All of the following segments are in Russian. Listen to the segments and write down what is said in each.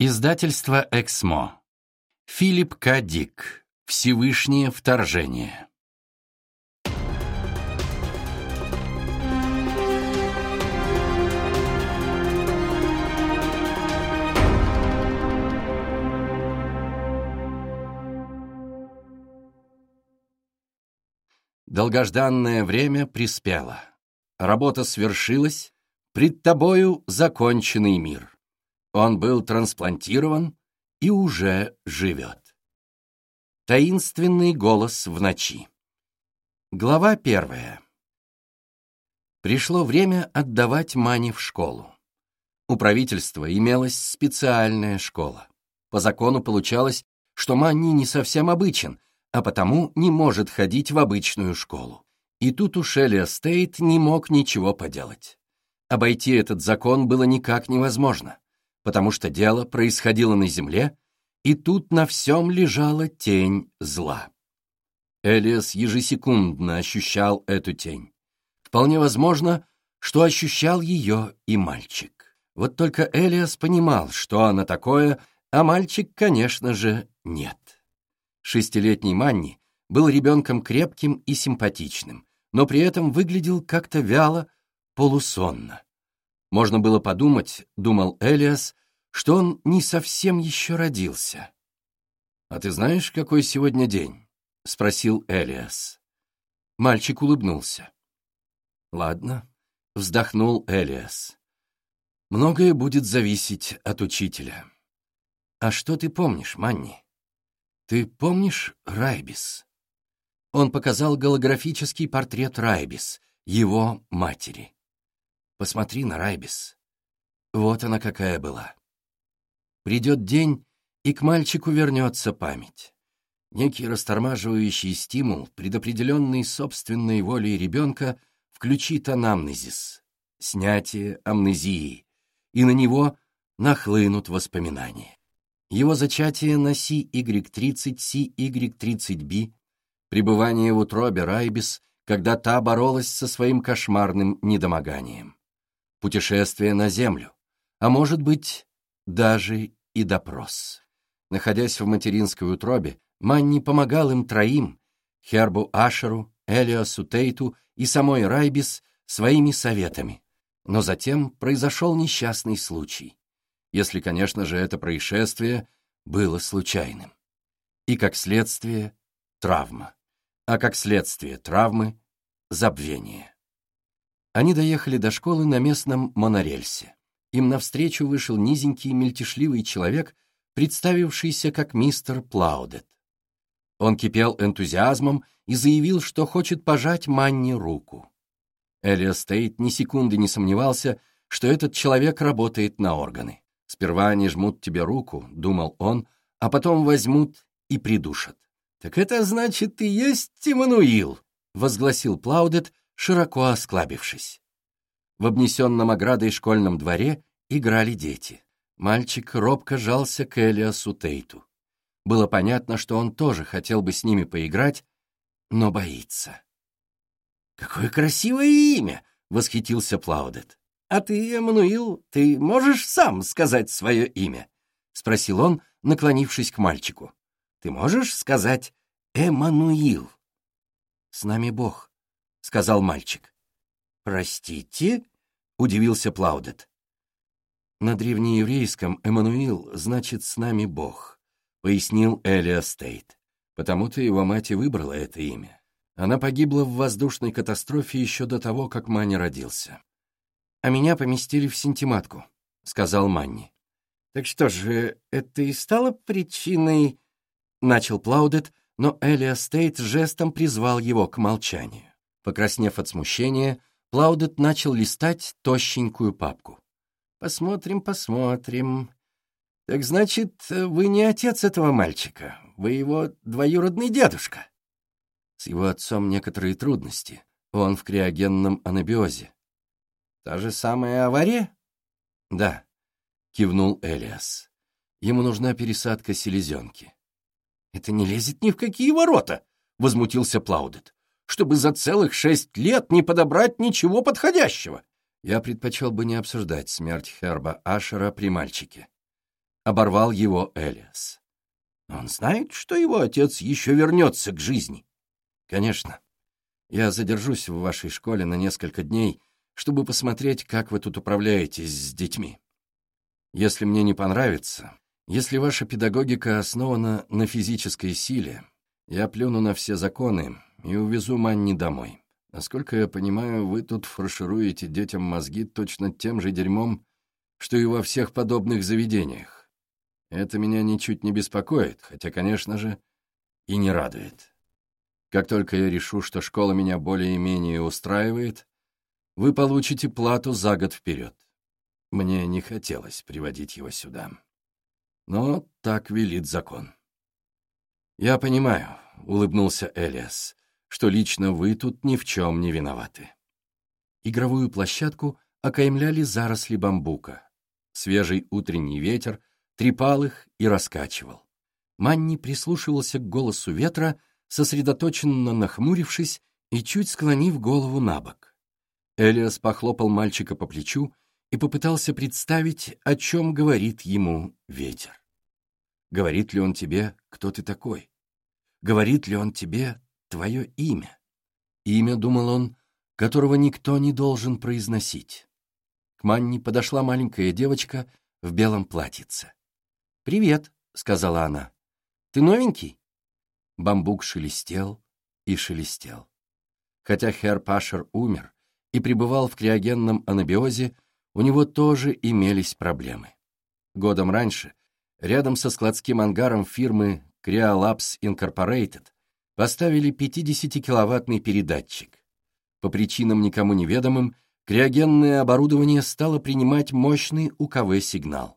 Издательство «Эксмо». Филипп К. Дик. Всевышнее вторжение. Долгожданное время приспело. Работа свершилась, пред тобою законченный мир. Он был трансплантирован и уже живет. Таинственный голос в ночи. Глава первая. Пришло время отдавать Мани в школу. У правительства имелась специальная школа. По закону получалось, что Манни не совсем обычен, а потому не может ходить в обычную школу. И тут у Шелли Стейт не мог ничего поделать. Обойти этот закон было никак невозможно потому что дело происходило на земле, и тут на всем лежала тень зла. Элиас ежесекундно ощущал эту тень. Вполне возможно, что ощущал ее и мальчик. Вот только Элиас понимал, что она такое, а мальчик, конечно же, нет. Шестилетний Манни был ребенком крепким и симпатичным, но при этом выглядел как-то вяло, полусонно. Можно было подумать, думал Элиас, что он не совсем еще родился. «А ты знаешь, какой сегодня день?» — спросил Элиас. Мальчик улыбнулся. «Ладно», — вздохнул Элиас. «Многое будет зависеть от учителя. А что ты помнишь, Манни? Ты помнишь Райбис?» Он показал голографический портрет Райбис, его матери. Посмотри на Райбис. Вот она какая была. Придет день, и к мальчику вернется память. Некий растормаживающий стимул, предопределенный собственной волей ребенка, включит анамнезис, снятие амнезии, и на него нахлынут воспоминания. Его зачатие на CY30, CY30B, пребывание в утробе Райбис, когда та боролась со своим кошмарным недомоганием путешествие на Землю, а может быть, даже и допрос. Находясь в материнской утробе, Манни помогал им троим, Хербу Ашеру, Элиасу Тейту и самой Райбис, своими советами. Но затем произошел несчастный случай. Если, конечно же, это происшествие было случайным. И, как следствие, травма. А как следствие травмы — забвение. Они доехали до школы на местном монорельсе. Им навстречу вышел низенький мельтешливый человек, представившийся как мистер Плаудет. Он кипел энтузиазмом и заявил, что хочет пожать Манни руку. Элиас Стейт ни секунды не сомневался, что этот человек работает на органы. «Сперва они жмут тебе руку», — думал он, «а потом возьмут и придушат». «Так это значит, ты есть Тимануил», — возгласил Плаудет, широко осклабившись. В обнесенном оградой школьном дворе играли дети. Мальчик робко жался к Элиасу Тейту. Было понятно, что он тоже хотел бы с ними поиграть, но боится. «Какое красивое имя!» — восхитился Плаудет. «А ты, Эммануил, ты можешь сам сказать свое имя?» — спросил он, наклонившись к мальчику. «Ты можешь сказать Эммануил?» «С нами Бог», сказал мальчик. «Простите?» — удивился Плаудет. «На древнееврейском Эммануил значит «с нами Бог», — пояснил Элиа Стейт. Потому-то его мать и выбрала это имя. Она погибла в воздушной катастрофе еще до того, как Манни родился. «А меня поместили в синтематку», — сказал Манни. «Так что же, это и стало причиной...» — начал Плаудет, но Элиа Стейт жестом призвал его к молчанию. Покраснев от смущения, Плаудет начал листать тощенькую папку. «Посмотрим, посмотрим. Так значит, вы не отец этого мальчика, вы его двоюродный дедушка?» С его отцом некоторые трудности. Он в криогенном анабиозе. «Та же самая авария?» «Да», — кивнул Элиас. «Ему нужна пересадка селезенки». «Это не лезет ни в какие ворота!» — возмутился Плаудет чтобы за целых шесть лет не подобрать ничего подходящего. Я предпочел бы не обсуждать смерть Херба Ашера при мальчике. оборвал его Элиас. Он знает, что его отец еще вернется к жизни. Конечно. Я задержусь в вашей школе на несколько дней, чтобы посмотреть, как вы тут управляетесь с детьми. Если мне не понравится, если ваша педагогика основана на физической силе, я плюну на все законы и увезу Манни домой. Насколько я понимаю, вы тут фаршируете детям мозги точно тем же дерьмом, что и во всех подобных заведениях. Это меня ничуть не беспокоит, хотя, конечно же, и не радует. Как только я решу, что школа меня более-менее устраивает, вы получите плату за год вперед. Мне не хотелось приводить его сюда. Но так велит закон. «Я понимаю», — улыбнулся Элиас, «что лично вы тут ни в чем не виноваты». Игровую площадку окаймляли заросли бамбука. Свежий утренний ветер трепал их и раскачивал. Манни прислушивался к голосу ветра, сосредоточенно нахмурившись и чуть склонив голову на бок. Элиас похлопал мальчика по плечу и попытался представить, о чем говорит ему ветер. Говорит ли он тебе, кто ты такой? Говорит ли он тебе твое имя? Имя, думал он, которого никто не должен произносить. К Манне подошла маленькая девочка в белом платьице. «Привет», — сказала она. «Ты новенький?» Бамбук шелестел и шелестел. Хотя Хер Пашер умер и пребывал в криогенном анабиозе, у него тоже имелись проблемы. Годом раньше, рядом со складским ангаром фирмы Cryolabs Incorporated, поставили 50-киловаттный передатчик. По причинам никому неведомым, криогенное оборудование стало принимать мощный УКВ-сигнал.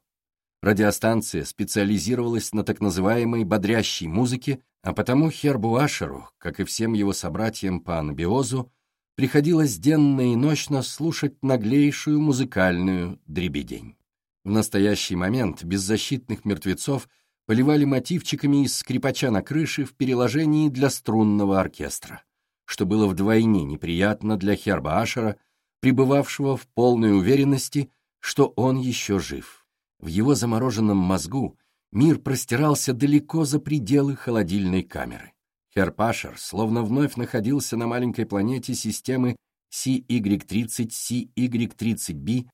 Радиостанция специализировалась на так называемой бодрящей музыке, а потому Хербу Ашеру, как и всем его собратьям по анабиозу, приходилось денно и ночно слушать наглейшую музыкальную дребедень. В настоящий момент беззащитных мертвецов поливали мотивчиками из скрипача на крыше в переложении для струнного оркестра, что было вдвойне неприятно для Херба Ашера, пребывавшего в полной уверенности, что он еще жив. В его замороженном мозгу мир простирался далеко за пределы холодильной камеры. Херпашер словно вновь находился на маленькой планете системы CY30-CY30b,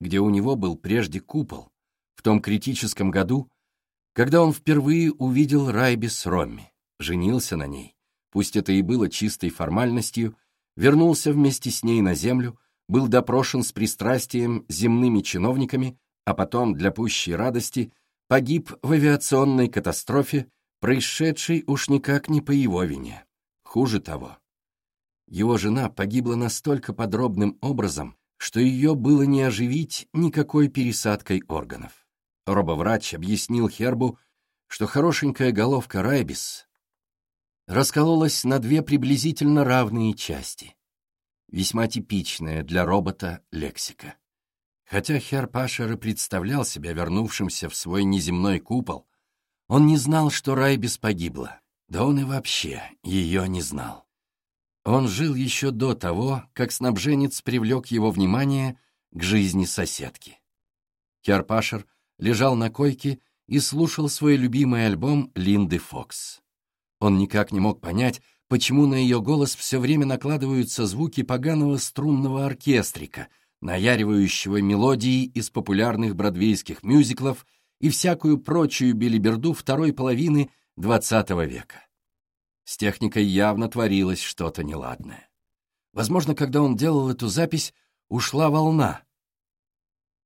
где у него был прежде купол, в том критическом году, когда он впервые увидел Райбис Ромми, женился на ней, пусть это и было чистой формальностью, вернулся вместе с ней на Землю, был допрошен с пристрастием земными чиновниками, а потом, для пущей радости, погиб в авиационной катастрофе, происшедшей уж никак не по его вине. Хуже того, его жена погибла настолько подробным образом, что ее было не оживить никакой пересадкой органов. Робоврач объяснил Хербу, что хорошенькая головка Райбис раскололась на две приблизительно равные части. Весьма типичная для робота лексика. Хотя Хер Пашер и представлял себя вернувшимся в свой неземной купол, он не знал, что Райбис погибла. Да он и вообще ее не знал. Он жил еще до того, как снабженец привлек его внимание к жизни соседки. Керпашер лежал на койке и слушал свой любимый альбом Линды Фокс. Он никак не мог понять, почему на ее голос все время накладываются звуки поганого струнного оркестрика, наяривающего мелодии из популярных бродвейских мюзиклов и всякую прочую билиберду второй половины XX века. С техникой явно творилось что-то неладное. Возможно, когда он делал эту запись, ушла волна.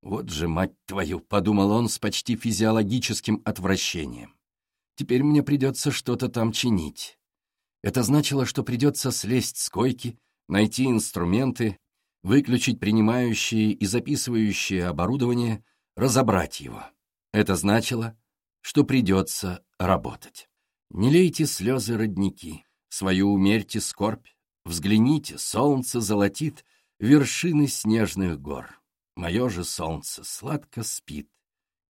«Вот же, мать твою!» — подумал он с почти физиологическим отвращением. «Теперь мне придется что-то там чинить». Это значило, что придется слезть с койки, найти инструменты, выключить принимающие и записывающие оборудование, разобрать его. Это значило, что придется работать. Не лейте слезы, родники, свою умерьте скорбь, взгляните, солнце золотит вершины снежных гор. Мое же солнце сладко спит,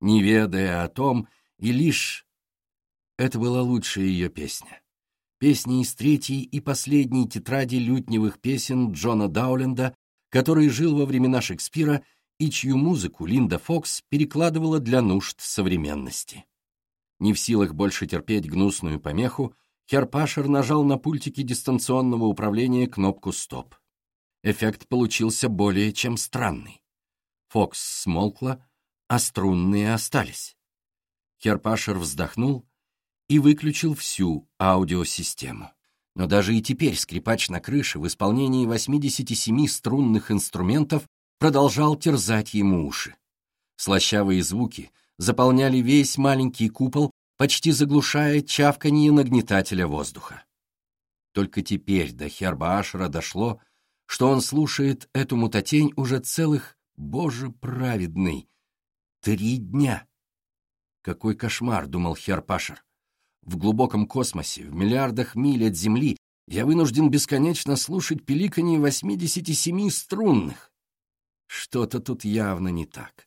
не ведая о том, и лишь... Это была лучшая ее песня. Песня из третьей и последней тетради лютневых песен Джона Дауленда, который жил во времена Шекспира и чью музыку Линда Фокс перекладывала для нужд современности. Не в силах больше терпеть гнусную помеху, Херпашер нажал на пультике дистанционного управления кнопку «Стоп». Эффект получился более чем странный. Фокс смолкла, а струнные остались. Херпашер вздохнул и выключил всю аудиосистему. Но даже и теперь скрипач на крыше в исполнении 87 струнных инструментов продолжал терзать ему уши. Слащавые звуки заполняли весь маленький купол, почти заглушая чавканье нагнетателя воздуха. Только теперь до Херба Ашера дошло, что он слушает эту мутатень уже целых, боже праведный, три дня. Какой кошмар, думал Херпашер. В глубоком космосе, в миллиардах миль от Земли, я вынужден бесконечно слушать пиликанье 87 струнных. Что-то тут явно не так.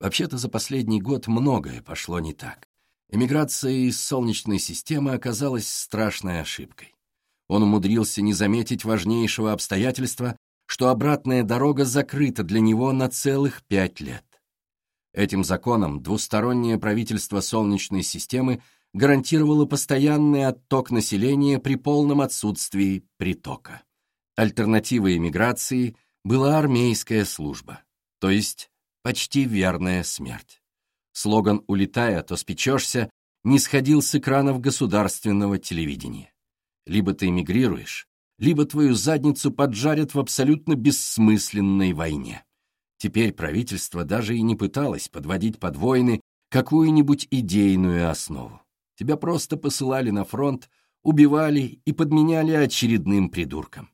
Вообще-то за последний год многое пошло не так. Эмиграция из Солнечной системы оказалась страшной ошибкой. Он умудрился не заметить важнейшего обстоятельства, что обратная дорога закрыта для него на целых пять лет. Этим законом двустороннее правительство Солнечной системы гарантировало постоянный отток населения при полном отсутствии притока. Альтернативой эмиграции была армейская служба, то есть почти верная смерть. Слоган «Улетая, а то спечешься» не сходил с экранов государственного телевидения. Либо ты эмигрируешь, либо твою задницу поджарят в абсолютно бессмысленной войне. Теперь правительство даже и не пыталось подводить под войны какую-нибудь идейную основу. Тебя просто посылали на фронт, убивали и подменяли очередным придурком.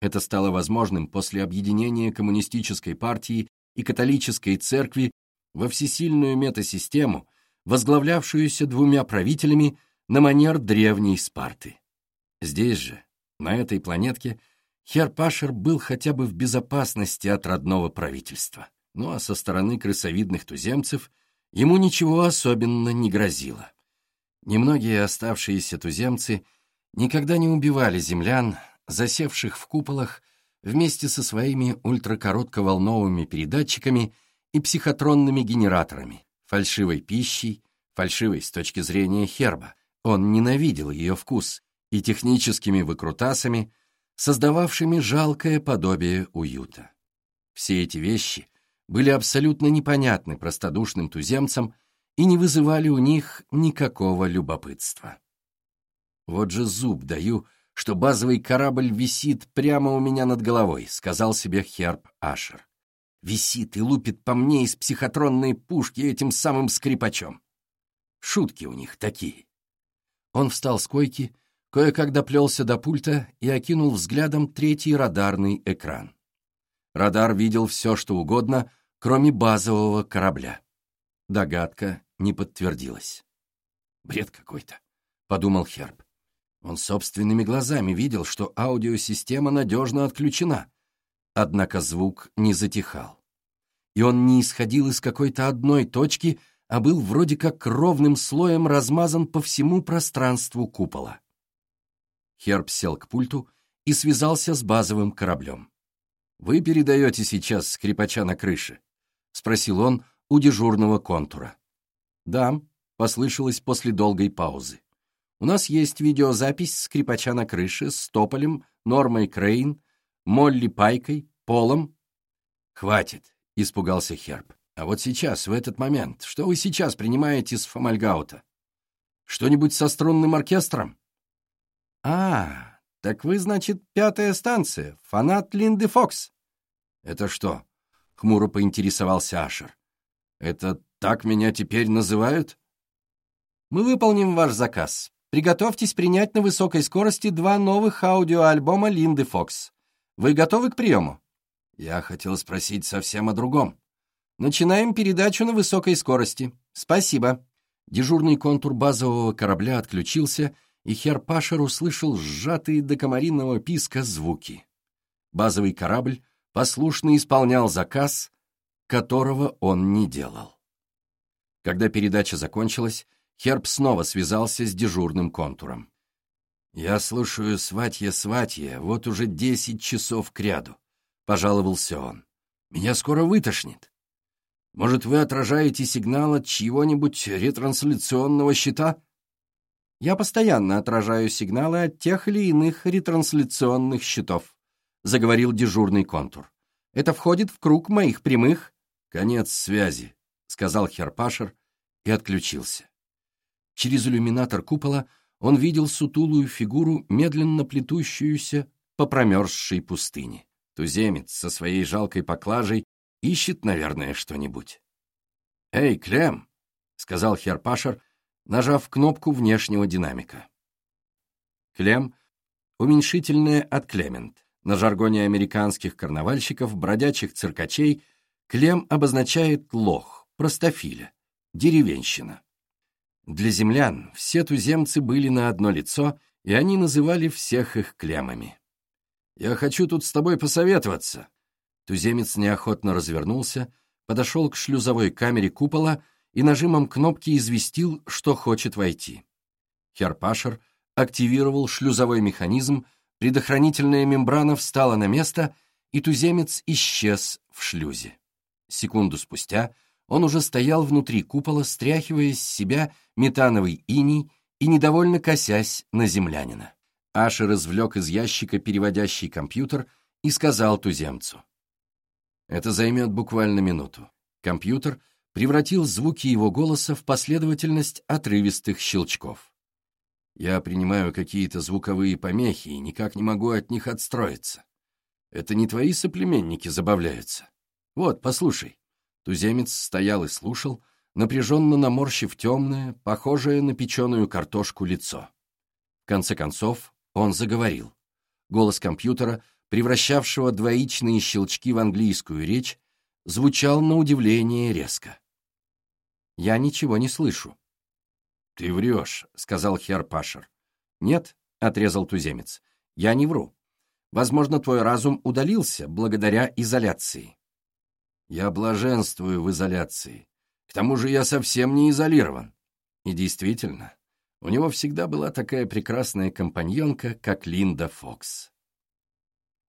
Это стало возможным после объединения коммунистической партии и католической церкви во всесильную метасистему, возглавлявшуюся двумя правителями на манер древней Спарты. Здесь же, на этой планетке, Херпашер был хотя бы в безопасности от родного правительства. Ну а со стороны крысовидных туземцев ему ничего особенно не грозило. Немногие оставшиеся туземцы никогда не убивали землян, засевших в куполах вместе со своими ультракоротковолновыми передатчиками и психотронными генераторами, фальшивой пищей, фальшивой с точки зрения Херба. Он ненавидел ее вкус и техническими выкрутасами, создававшими жалкое подобие уюта. Все эти вещи были абсолютно непонятны простодушным туземцам и не вызывали у них никакого любопытства. Вот же зуб даю, что базовый корабль висит прямо у меня над головой», — сказал себе Херб Ашер. «Висит и лупит по мне из психотронной пушки этим самым скрипачом. Шутки у них такие». Он встал с койки, кое-как доплелся до пульта и окинул взглядом третий радарный экран. Радар видел все, что угодно, кроме базового корабля. Догадка не подтвердилась. «Бред какой-то», — подумал Херб. Он собственными глазами видел, что аудиосистема надежно отключена, однако звук не затихал. И он не исходил из какой-то одной точки, а был вроде как ровным слоем размазан по всему пространству купола. Херб сел к пульту и связался с базовым кораблем. «Вы передаете сейчас скрипача на крыше?» — спросил он у дежурного контура. «Да», — послышалось после долгой паузы. У нас есть видеозапись скрипача на крыше с Тополем, Нормой Крейн, Молли Пайкой, Полом. «Хватит», — испугался Херб. «А вот сейчас, в этот момент, что вы сейчас принимаете с Фомальгаута? Что-нибудь со струнным оркестром?» «А, так вы, значит, пятая станция, фанат Линды Фокс». «Это что?» — хмуро поинтересовался Ашер. «Это так меня теперь называют?» «Мы выполним ваш заказ. Приготовьтесь принять на высокой скорости два новых аудиоальбома Линды Фокс. Вы готовы к приему? Я хотел спросить совсем о другом. Начинаем передачу на высокой скорости. Спасибо. Дежурный контур базового корабля отключился, и Хер Пашер услышал сжатые до комаринного писка звуки. Базовый корабль послушно исполнял заказ, которого он не делал. Когда передача закончилась, Херб снова связался с дежурным контуром. «Я слушаю сватье-сватье вот уже десять часов кряду», — пожаловался он. Меня скоро вытошнит. Может, вы отражаете сигнал от чьего-нибудь ретрансляционного щита? Я постоянно отражаю сигналы от тех или иных ретрансляционных щитов, заговорил дежурный контур. Это входит в круг моих прямых... Конец связи, сказал Херпашер и отключился. Через иллюминатор купола он видел сутулую фигуру, медленно плетущуюся по промерзшей пустыне. Туземец со своей жалкой поклажей ищет, наверное, что-нибудь. «Эй, Клем!» — сказал Херпашер, нажав кнопку внешнего динамика. Клем — уменьшительное от Клемент. На жаргоне американских карнавальщиков, бродячих циркачей, Клем обозначает лох, простофиля, деревенщина. Для землян все туземцы были на одно лицо, и они называли всех их клемами. «Я хочу тут с тобой посоветоваться». Туземец неохотно развернулся, подошел к шлюзовой камере купола и нажимом кнопки известил, что хочет войти. Херпашер активировал шлюзовой механизм, предохранительная мембрана встала на место, и туземец исчез в шлюзе. Секунду спустя он уже стоял внутри купола, стряхивая с себя метановый иней и недовольно косясь на землянина. Ашер извлек из ящика переводящий компьютер и сказал туземцу. Это займет буквально минуту. Компьютер превратил звуки его голоса в последовательность отрывистых щелчков. Я принимаю какие-то звуковые помехи и никак не могу от них отстроиться. Это не твои соплеменники забавляются. Вот, послушай. Туземец стоял и слушал, напряженно наморщив темное, похожее на печеную картошку лицо. В конце концов, он заговорил. Голос компьютера, превращавшего двоичные щелчки в английскую речь, звучал на удивление резко. «Я ничего не слышу». «Ты врешь», — сказал Херпашер. «Нет», — отрезал туземец, — «я не вру. Возможно, твой разум удалился благодаря изоляции». «Я блаженствую в изоляции. К тому же я совсем не изолирован». И действительно, у него всегда была такая прекрасная компаньонка, как Линда Фокс.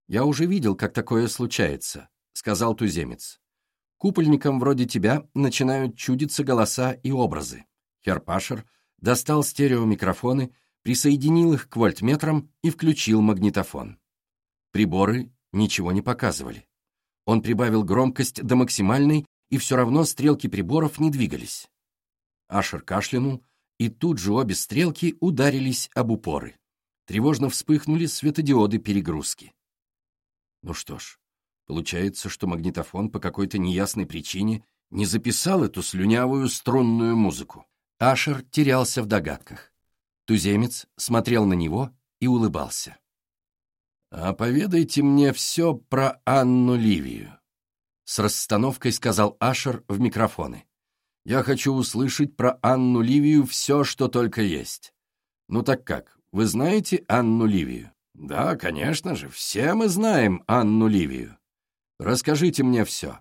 «Я уже видел, как такое случается», — сказал туземец. «Купольникам вроде тебя начинают чудиться голоса и образы». Херпашер достал стереомикрофоны, присоединил их к вольтметрам и включил магнитофон. Приборы ничего не показывали. Он прибавил громкость до максимальной, и все равно стрелки приборов не двигались. Ашер кашлянул, и тут же обе стрелки ударились об упоры. Тревожно вспыхнули светодиоды перегрузки. Ну что ж, получается, что магнитофон по какой-то неясной причине не записал эту слюнявую струнную музыку. Ашер терялся в догадках. Туземец смотрел на него и улыбался. «А поведайте мне все про Анну Ливию», — с расстановкой сказал Ашер в микрофоны. Я хочу услышать про Анну Ливию все, что только есть. Ну так как, вы знаете Анну Ливию? Да, конечно же, все мы знаем Анну Ливию. Расскажите мне все.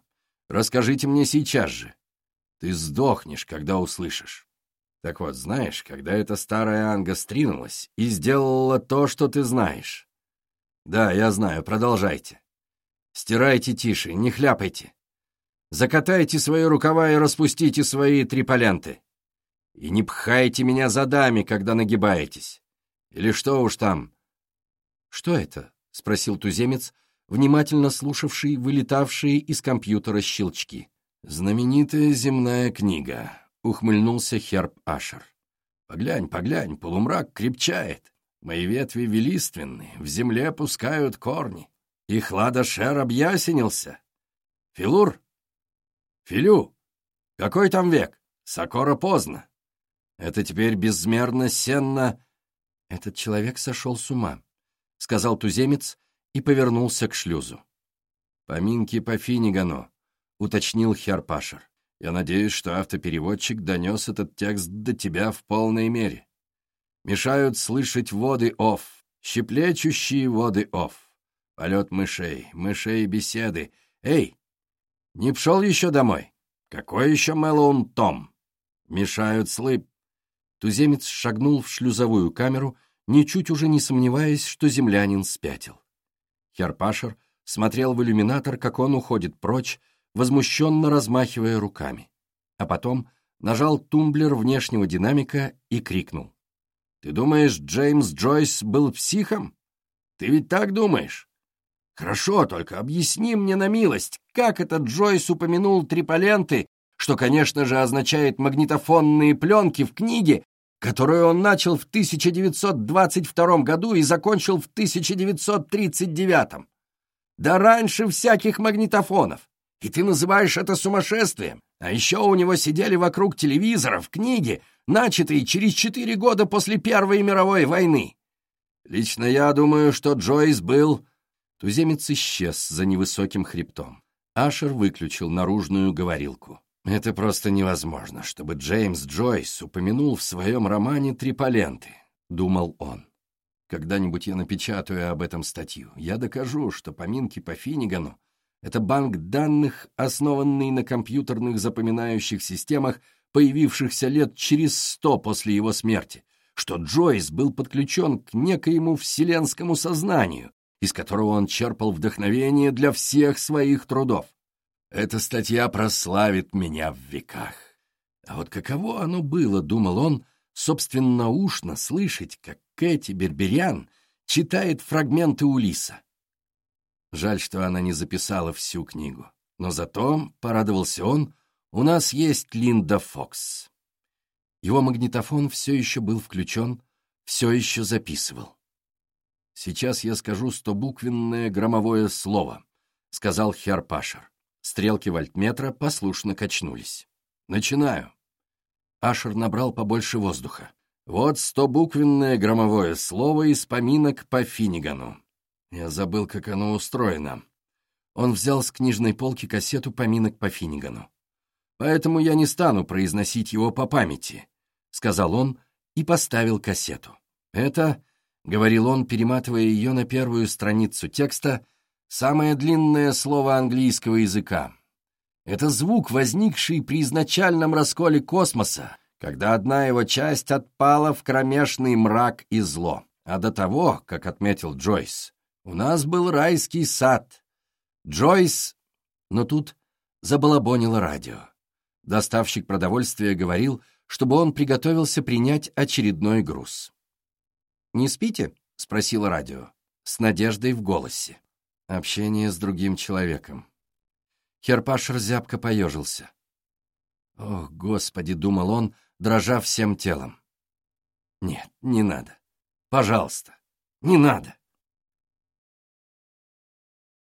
Расскажите мне сейчас же. Ты сдохнешь, когда услышишь. Так вот, знаешь, когда эта старая Анга стринулась и сделала то, что ты знаешь. Да, я знаю, продолжайте. Стирайте тише, не хляпайте. Закатайте свои рукава и распустите свои триполенты. И не пхайте меня задами, когда нагибаетесь. Или что уж там. — Что это? — спросил туземец, внимательно слушавший вылетавшие из компьютера щелчки. — Знаменитая земная книга, — ухмыльнулся Херб Ашер. — Поглянь, поглянь, полумрак крепчает. Мои ветви велиственны, в земле пускают корни. И Хладошер объяснился. Филур, Филю! Какой там век? Сокора поздно. Это теперь безмерно сенно... Этот человек сошел с ума, — сказал туземец и повернулся к шлюзу. Поминки по Финигану, — уточнил Херпашер. Я надеюсь, что автопереводчик донес этот текст до тебя в полной мере. Мешают слышать воды оф, щеплечущие воды оф. Полет мышей, мышей беседы. Эй, не пшел еще домой? Какой еще Мэллоун Том? Мешают слып. Туземец шагнул в шлюзовую камеру, ничуть уже не сомневаясь, что землянин спятил. Херпашер смотрел в иллюминатор, как он уходит прочь, возмущенно размахивая руками. А потом нажал тумблер внешнего динамика и крикнул. «Ты думаешь, Джеймс Джойс был психом? Ты ведь так думаешь? Хорошо, только объясни мне на милость, как этот Джойс упомянул триполенты, что, конечно же, означает магнитофонные пленки в книге, которую он начал в 1922 году и закончил в 1939. Да раньше всяких магнитофонов. И ты называешь это сумасшествием. А еще у него сидели вокруг телевизоров книги, начатые через четыре года после Первой мировой войны. Лично я думаю, что Джойс был... Туземец исчез за невысоким хребтом. Ашер выключил наружную говорилку. Это просто невозможно, чтобы Джеймс Джойс упомянул в своем романе «Триполенты», — думал он. Когда-нибудь я напечатаю об этом статью. Я докажу, что поминки по Финнигану — это банк данных, основанный на компьютерных запоминающих системах, появившихся лет через сто после его смерти, что Джойс был подключен к некоему вселенскому сознанию, из которого он черпал вдохновение для всех своих трудов. Эта статья прославит меня в веках. А вот каково оно было, думал он, собственноушно слышать, как Кэти Берберян читает фрагменты Улиса. Жаль, что она не записала всю книгу. Но зато, порадовался он, у нас есть Линда Фокс. Его магнитофон все еще был включен, все еще записывал. «Сейчас я скажу стобуквенное громовое слово», — сказал Хер Пашер. Стрелки вольтметра послушно качнулись. «Начинаю». Ашер набрал побольше воздуха. «Вот стобуквенное громовое слово из поминок по Финнигану. Я забыл, как оно устроено». Он взял с книжной полки кассету поминок по Финнигану. «Поэтому я не стану произносить его по памяти», — сказал он и поставил кассету. «Это», — говорил он, перематывая ее на первую страницу текста, Самое длинное слово английского языка. Это звук, возникший при изначальном расколе космоса, когда одна его часть отпала в кромешный мрак и зло. А до того, как отметил Джойс, у нас был райский сад. Джойс... Но тут забалабонило радио. Доставщик продовольствия говорил, чтобы он приготовился принять очередной груз. «Не спите?» — спросило радио, с надеждой в голосе. Общение с другим человеком. Херпашер зябко поежился. «Ох, Господи!» — думал он, дрожа всем телом. «Нет, не надо. Пожалуйста, не надо!»